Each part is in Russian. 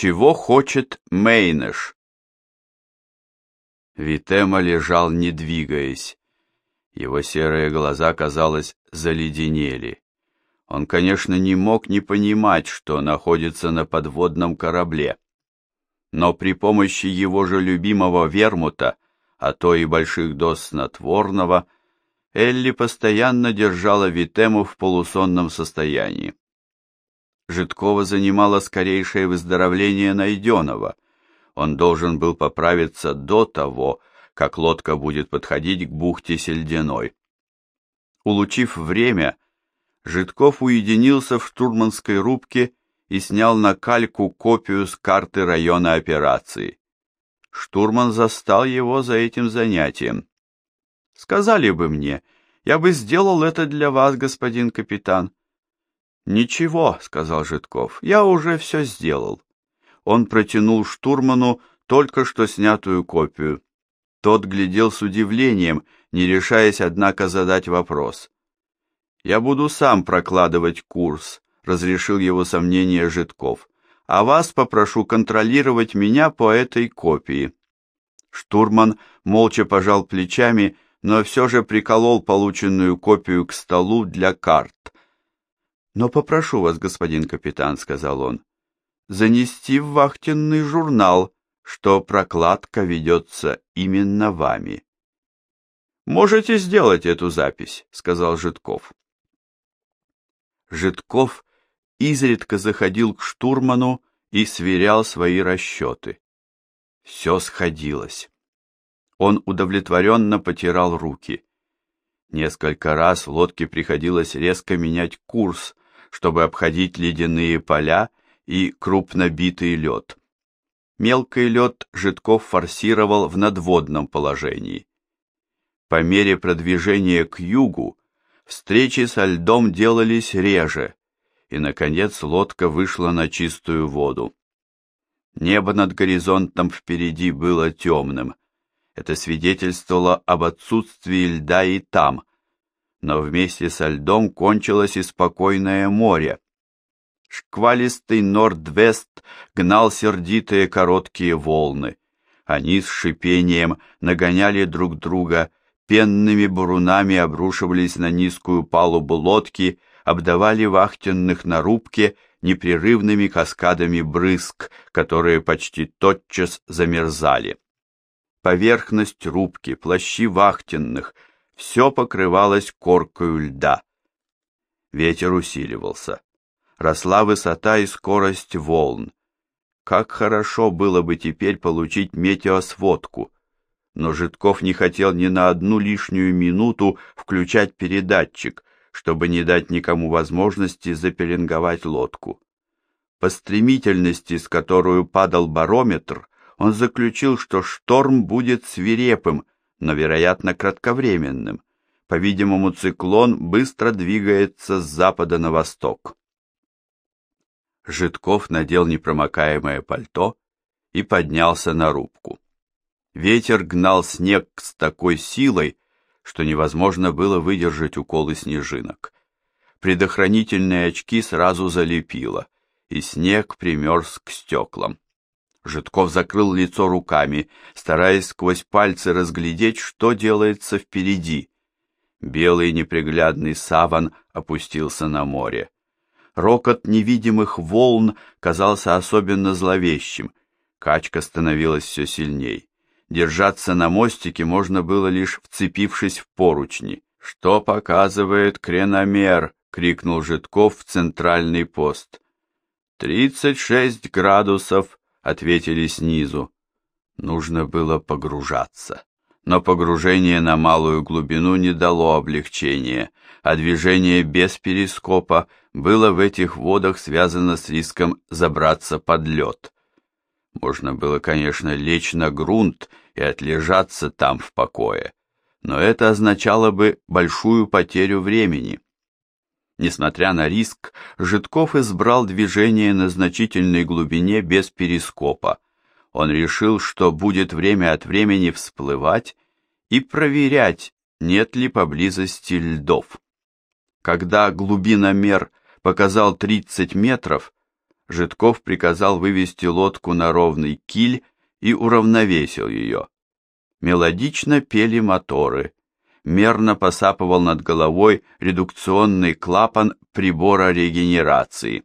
Чего хочет Мейнеш? Витема лежал, не двигаясь. Его серые глаза, казалось, заледенели. Он, конечно, не мог не понимать, что находится на подводном корабле. Но при помощи его же любимого вермута, а то и больших доз снотворного, Элли постоянно держала Витему в полусонном состоянии. Житкова занимало скорейшее выздоровление найденного. Он должен был поправиться до того, как лодка будет подходить к бухте Сельдяной. Улучив время, Житков уединился в штурманской рубке и снял на кальку копию с карты района операции. Штурман застал его за этим занятием. «Сказали бы мне, я бы сделал это для вас, господин капитан. «Ничего», — сказал Житков, — «я уже все сделал». Он протянул штурману только что снятую копию. Тот глядел с удивлением, не решаясь, однако, задать вопрос. «Я буду сам прокладывать курс», — разрешил его сомнение Житков, «а вас попрошу контролировать меня по этой копии». Штурман молча пожал плечами, но все же приколол полученную копию к столу для карт, но попрошу вас, господин капитан, сказал он, занести в вахтенный журнал, что прокладка ведется именно вами. Можете сделать эту запись, сказал Житков. Житков изредка заходил к штурману и сверял свои расчеты. Все сходилось. Он удовлетворенно потирал руки. Несколько раз лодке приходилось резко менять курс, чтобы обходить ледяные поля и крупнобитый лед. Мелкий лед Житков форсировал в надводном положении. По мере продвижения к югу встречи со льдом делались реже, и, наконец, лодка вышла на чистую воду. Небо над горизонтом впереди было темным. Это свидетельствовало об отсутствии льда и там, но вместе со льдом кончилось и спокойное море. Шквалистый Норд-Вест гнал сердитые короткие волны. Они с шипением нагоняли друг друга, пенными бурунами обрушивались на низкую палубу лодки, обдавали вахтенных на рубке непрерывными каскадами брызг, которые почти тотчас замерзали. Поверхность рубки, плащи вахтенных — все покрывалось коркою льда. Ветер усиливался. Росла высота и скорость волн. Как хорошо было бы теперь получить метеосводку. Но Житков не хотел ни на одну лишнюю минуту включать передатчик, чтобы не дать никому возможности запеленговать лодку. По стремительности, с которой падал барометр, он заключил, что шторм будет свирепым, но, вероятно, кратковременным. По-видимому, циклон быстро двигается с запада на восток. Житков надел непромокаемое пальто и поднялся на рубку. Ветер гнал снег с такой силой, что невозможно было выдержать уколы снежинок. Предохранительные очки сразу залепило, и снег примерз к стеклам. Житков закрыл лицо руками, стараясь сквозь пальцы разглядеть, что делается впереди. Белый неприглядный саван опустился на море. Рокот невидимых волн казался особенно зловещим. Качка становилась все сильней. Держаться на мостике можно было лишь вцепившись в поручни. «Что показывает креномер?» — крикнул Житков в центральный пост. «Тридцать шесть градусов ответили снизу. Нужно было погружаться. Но погружение на малую глубину не дало облегчения, а движение без перископа было в этих водах связано с риском забраться под лед. Можно было, конечно, лечь на грунт и отлежаться там в покое, но это означало бы большую потерю времени. Несмотря на риск, Житков избрал движение на значительной глубине без перископа. Он решил, что будет время от времени всплывать и проверять, нет ли поблизости льдов. Когда глубиномер показал 30 метров, Житков приказал вывести лодку на ровный киль и уравновесил ее. Мелодично пели моторы. Мерно посапывал над головой редукционный клапан прибора регенерации.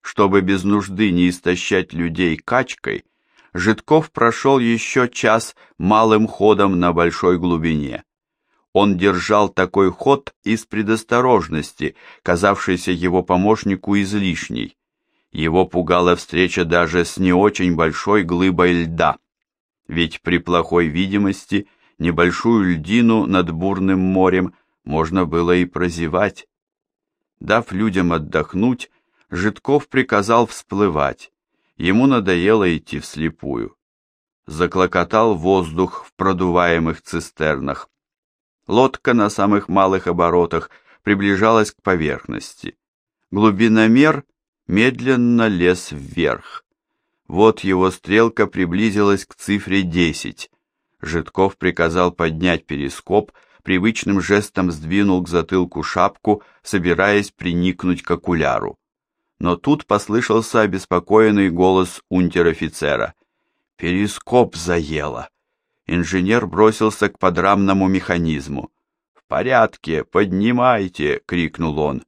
Чтобы без нужды не истощать людей качкой, Житков прошел еще час малым ходом на большой глубине. Он держал такой ход из предосторожности, казавшейся его помощнику излишней. Его пугала встреча даже с не очень большой глыбой льда, ведь при плохой видимости небольшую льдину над бурным морем можно было и прозевать. Дав людям отдохнуть, Житков приказал всплывать. Ему надоело идти вслепую. Заклокотал воздух в продуваемых цистернах. Лодка на самых малых оборотах приближалась к поверхности. Глубиномер медленно лез вверх. Вот его стрелка приблизилась к цифре 10. Житков приказал поднять перископ, привычным жестом сдвинул к затылку шапку, собираясь приникнуть к окуляру. Но тут послышался обеспокоенный голос унтер-офицера. «Перископ заело!» Инженер бросился к подрамному механизму. «В порядке, поднимайте!» — крикнул он.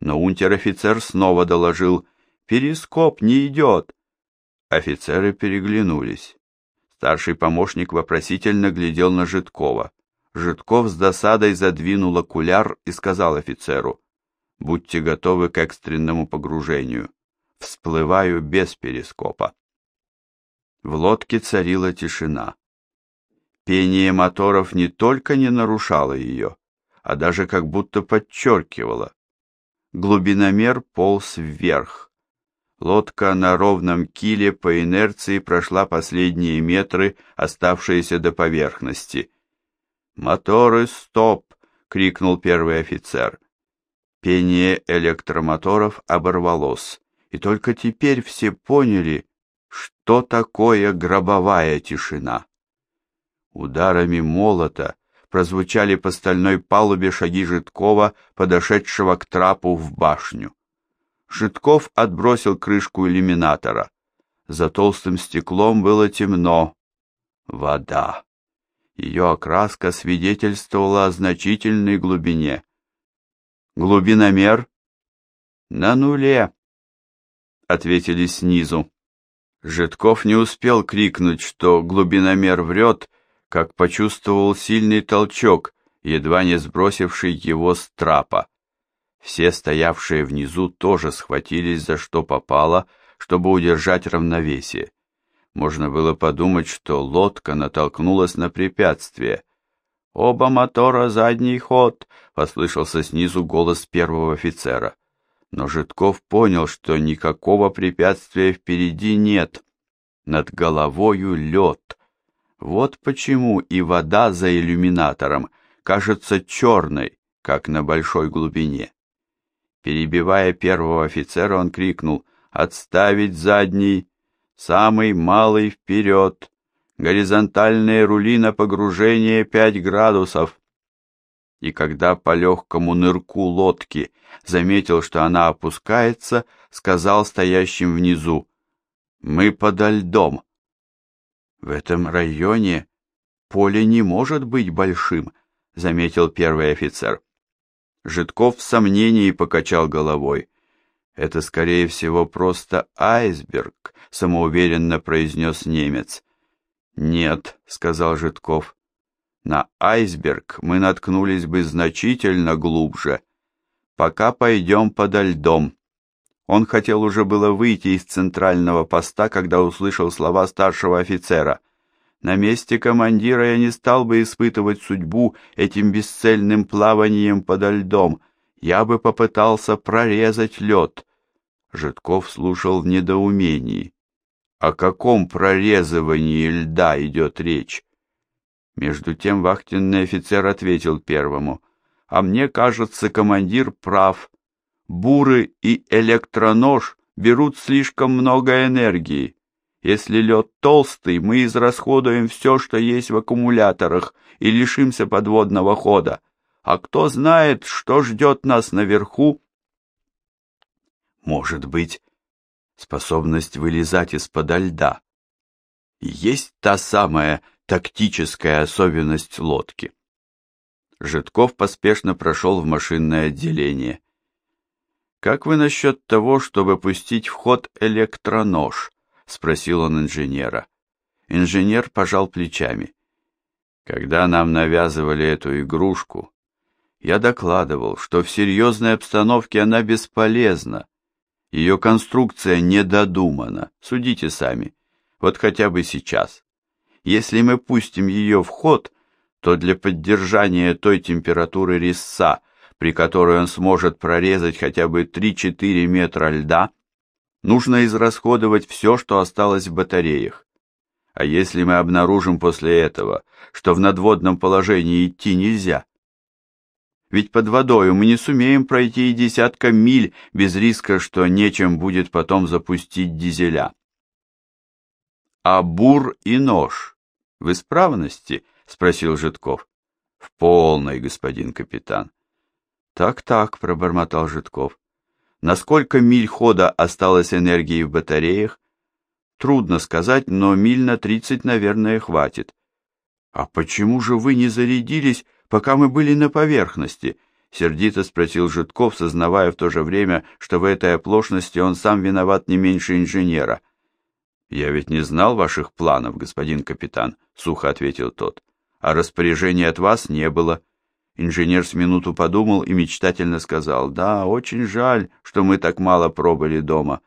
Но унтер-офицер снова доложил. «Перископ не идет!» Офицеры переглянулись. Старший помощник вопросительно глядел на Житкова. Житков с досадой задвинул окуляр и сказал офицеру. «Будьте готовы к экстренному погружению. Всплываю без перископа». В лодке царила тишина. Пение моторов не только не нарушало ее, а даже как будто подчеркивало. Глубиномер полз вверх. Лодка на ровном киле по инерции прошла последние метры, оставшиеся до поверхности. «Моторы, стоп!» — крикнул первый офицер. Пение электромоторов оборвалось, и только теперь все поняли, что такое гробовая тишина. Ударами молота прозвучали по стальной палубе шаги Житкова, подошедшего к трапу в башню. Житков отбросил крышку иллюминатора. За толстым стеклом было темно. Вода. Ее окраска свидетельствовала о значительной глубине. Глубиномер? На нуле, ответили снизу. Житков не успел крикнуть, что глубиномер врет, как почувствовал сильный толчок, едва не сбросивший его с трапа. Все стоявшие внизу тоже схватились за что попало, чтобы удержать равновесие. Можно было подумать, что лодка натолкнулась на препятствие. «Оба мотора задний ход!» — послышался снизу голос первого офицера. Но Житков понял, что никакого препятствия впереди нет. Над головою лед. Вот почему и вода за иллюминатором кажется черной, как на большой глубине. Перебивая первого офицера, он крикнул «Отставить задний! Самый малый вперед! Горизонтальные рули на погружение пять градусов!» И когда по легкому нырку лодки заметил, что она опускается, сказал стоящим внизу «Мы подо льдом!» В этом районе поле не может быть большим, заметил первый офицер. Житков в сомнении покачал головой. Это, скорее всего, просто айсберг, самоуверенно произнес немец. Нет, сказал Житков. На айсберг мы наткнулись бы значительно глубже. Пока пойдем подо льдом. Он хотел уже было выйти из центрального поста, когда услышал слова старшего офицера. На месте командира я не стал бы испытывать судьбу этим бесцельным плаванием подо льдом. Я бы попытался прорезать лед. Житков слушал в недоумении. О каком прорезывании льда идет речь? Между тем вахтенный офицер ответил первому. «А мне кажется, командир прав буры и электронож берут слишком много энергии. Если лед толстый, мы израсходуем все, что есть в аккумуляторах, и лишимся подводного хода. А кто знает, что ждет нас наверху? Может быть, способность вылезать из-под льда. Есть та самая тактическая особенность лодки. Житков поспешно прошел в машинное отделение. «Как вы насчет того, чтобы пустить в ход электронож?» — спросил он инженера. Инженер пожал плечами. «Когда нам навязывали эту игрушку, я докладывал, что в серьезной обстановке она бесполезна. Ее конструкция недодумана, судите сами, вот хотя бы сейчас. Если мы пустим ее в ход, то для поддержания той температуры резца, при которой он сможет прорезать хотя бы 3-4 метра льда, нужно израсходовать все, что осталось в батареях. А если мы обнаружим после этого, что в надводном положении идти нельзя, ведь под водой мы не сумеем пройти и десятка миль без риска, что нечем будет потом запустить дизеля. А бур и нож в исправности? спросил Житков. В полной, господин капитан. Так-так, пробормотал Житков. На сколько миль хода осталось энергии в батареях? Трудно сказать, но миль на тридцать, наверное, хватит. А почему же вы не зарядились пока мы были на поверхности?» — сердито спросил Житков, сознавая в то же время, что в этой оплошности он сам виноват не меньше инженера. «Я ведь не знал ваших планов, господин капитан», — сухо ответил тот. «А распоряжения от вас не было». Инженер с минуту подумал и мечтательно сказал, «Да, очень жаль, что мы так мало пробыли дома.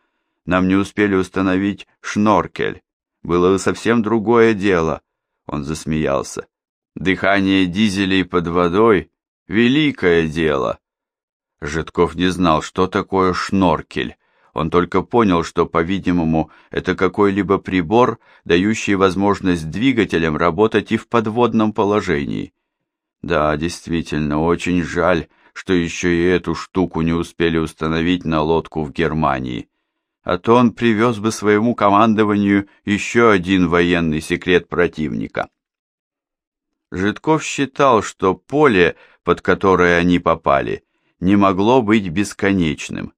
Нам не успели установить шноркель. Было совсем другое дело». Он засмеялся. Дыхание дизелей под водой — великое дело. Житков не знал, что такое шноркель. Он только понял, что, по-видимому, это какой-либо прибор, дающий возможность двигателям работать и в подводном положении. Да, действительно, очень жаль, что еще и эту штуку не успели установить на лодку в Германии. А то он привез бы своему командованию еще один военный секрет противника. Житков считал, что поле, под которое они попали, не могло быть бесконечным.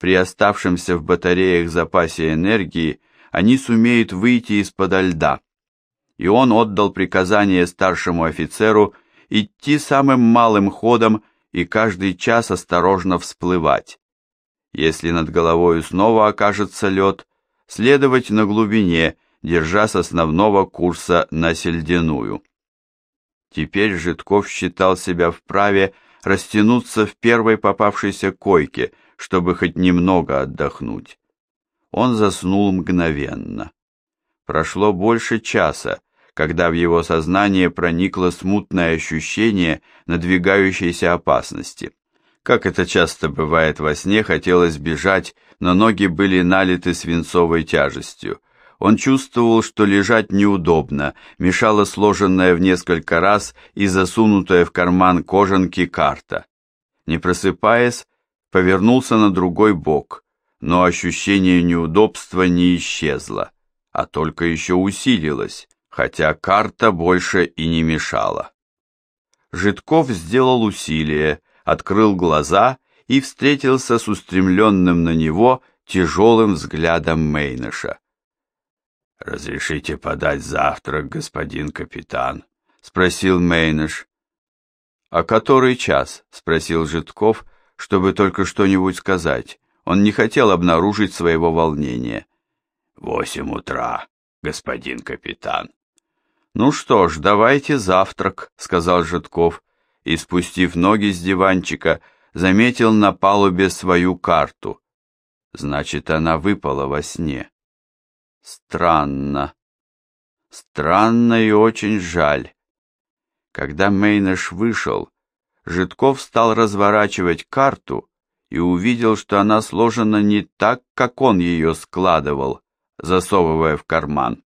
При оставшемся в батареях запасе энергии они сумеют выйти из-под льда. И он отдал приказание старшему офицеру идти самым малым ходом и каждый час осторожно всплывать. Если над головой снова окажется лед, следовать на глубине, держа с основного курса на сельдяную. Теперь Житков считал себя вправе растянуться в первой попавшейся койке, чтобы хоть немного отдохнуть. Он заснул мгновенно. Прошло больше часа, когда в его сознание проникло смутное ощущение надвигающейся опасности. Как это часто бывает во сне, хотелось бежать, но ноги были налиты свинцовой тяжестью. Он чувствовал, что лежать неудобно, мешала сложенная в несколько раз и засунутая в карман кожанки карта. Не просыпаясь, повернулся на другой бок, но ощущение неудобства не исчезло, а только еще усилилось, хотя карта больше и не мешала. Житков сделал усилие, открыл глаза и встретился с устремленным на него тяжелым взглядом Мейныша. «Разрешите подать завтрак, господин капитан?» — спросил Мейнеш. «А который час?» — спросил Житков, чтобы только что-нибудь сказать. Он не хотел обнаружить своего волнения. «Восемь утра, господин капитан». «Ну что ж, давайте завтрак», — сказал Житков, и, спустив ноги с диванчика, заметил на палубе свою карту. Значит, она выпала во сне. Странно. Странно и очень жаль. Когда Мейнеш вышел, Житков стал разворачивать карту и увидел, что она сложена не так, как он ее складывал, засовывая в карман.